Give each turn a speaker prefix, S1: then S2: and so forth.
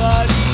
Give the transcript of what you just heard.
S1: nobody